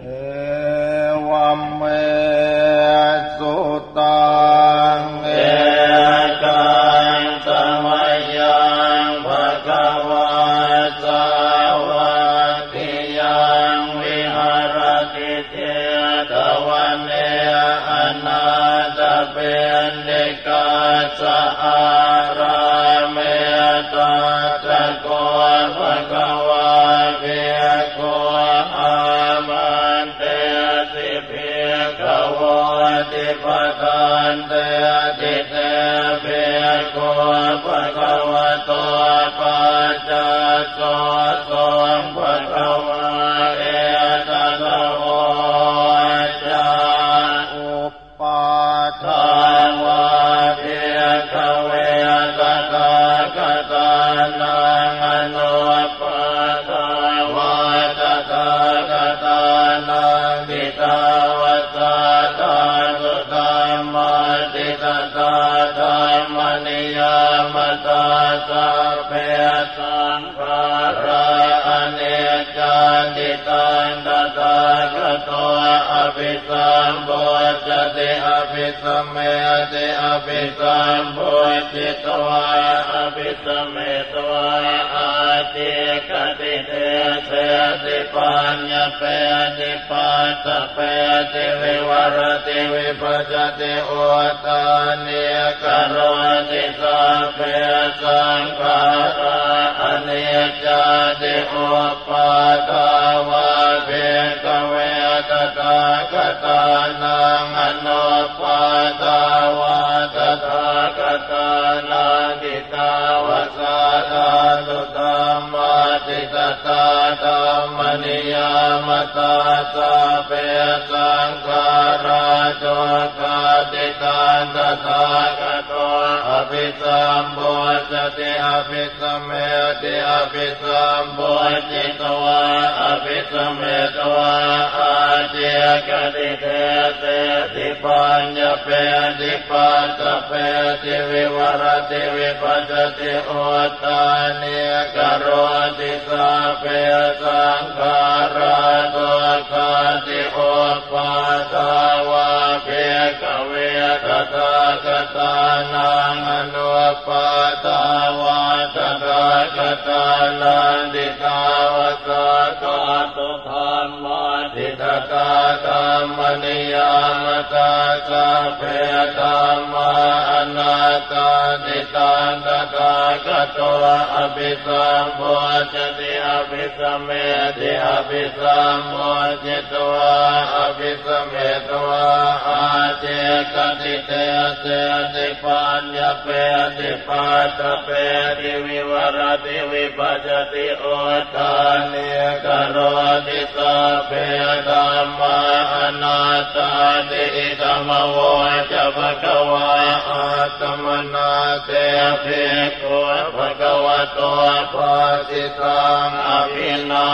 เอวัมเมสุตังเอกังสมัยยังภะคะวะสาวกทิยังวิหารติเทตวันเนอนาตเป็นเดกาสอารา ปทานเตติเตเพียโกภะคะวะโตปัจจโสโสภะคะวะเอตตะโวจาอุปาทาทานวาเพียกเวตตากตานัง นิยามตาสัพเพสังขาราอเนกจันติตันตา ภิสัมโพจติอภิสัมเมติอภิสัมโพจิตวาอภิสัมเมตวาอาติกติเตเสติปัญญเปติปัสสะเปติวิวรติวิปัสสติโอตานิกโรติสัพเพสังขาราอเนจจติโอปาทา ตานังอนุปาตาวาตถากตานังกิตาว นิยามตาสาเปสังขาราโจกาติตันตถากโตอภิสัมโพสติอภิสัมเมติอภิสัมโพจิตวาอภิสัมเมตวาอาเจกติเทเตติปัญญเปติปัสสะเปติวิวรติวิปัสสติโอตานิกโรติสาเปสั งขาราโตกาติโอปาตาวาเภกเวตตากตานังอนุปาตาวาตถากตานันติตาวสากาตุธรรมาทิตตาธรรม นิยามตาสัพเพธรรมาอนาตาติตันตถากโตอภิสัมโพชติอภิสัมเมติอภิสัมโพจิตวาอภิสัมเมตวาอาเจกติเตเสติปัญญเปติปัสสะเปติวิวรติวิปัสสติโอทานิกโรติสาเพธรรมาอนา ตาติธรรมวจะภะคะวะอาตมนาเตภิกขุภะคะวะโตภาสิตังอภินา